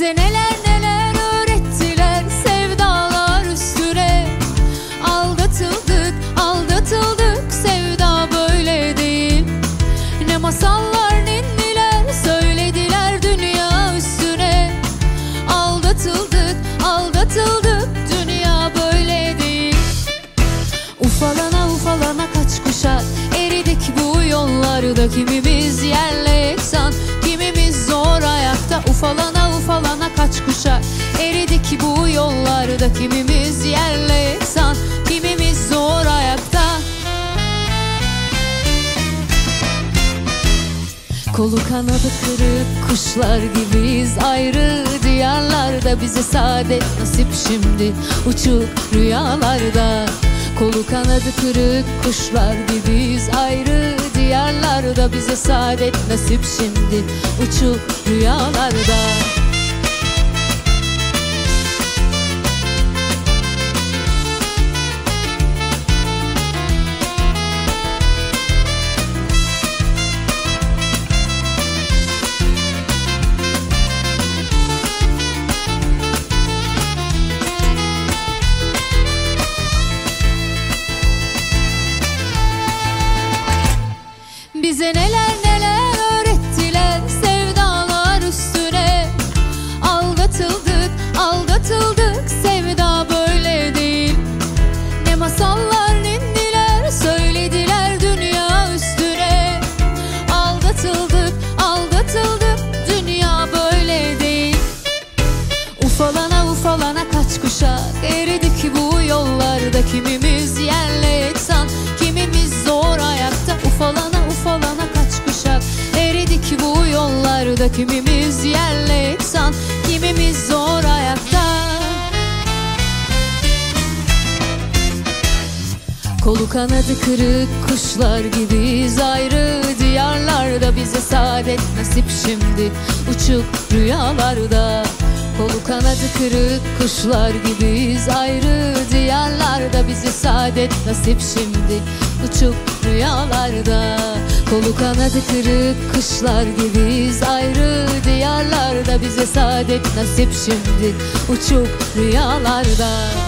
Bize neler neler öğrettiler sevdalar üstüne. Aldatıldık aldatıldık sevda böyle değil. Ne masallar ninniler söylediler dünya üstüne. Aldatıldık aldatıldık dünya böyle değil. Ufalana ufalana kaç kuşak eridik bu yollarda Kimimiz Kolu kanadı kırık kuşlar gibiyiz. Ayrı diyarlarda Bize saadet nasip şimdi. Uçuk rüyalarda Kolu kanadı kırık kuşlar gibiyiz. Ayrı diyarlarda Bize saadet nasip şimdi. Uçuk rüyalarda Bize neler neler öğrettiler sevdalar üstüne. Aldatıldık aldatıldık sevda böyle değil. Ne masallar ninniler söylediler dünya üstüne. Aldatıldık aldatıldık dünya böyle değil. Ufalana ufalana kaç kuşak eridik bu yollarda Kimimiz yerle yollarda Kimimiz yerle yeksan kimimiz zor ayakta Kolu kanadı kırık kuşlar gibiyiz ayrı diyarlarda Bize saadet nasip şimdi. Uçuk rüyalarda Kolu kanadı kırık kuşlar gibiyiz ayrı diyarlarda Bize saadet nasip şimdi. Uçuk rüyalarda Kolu kanadı kırık kuşlar gibiyiz Bize saadet nasip şimdi uçuk rüyalarda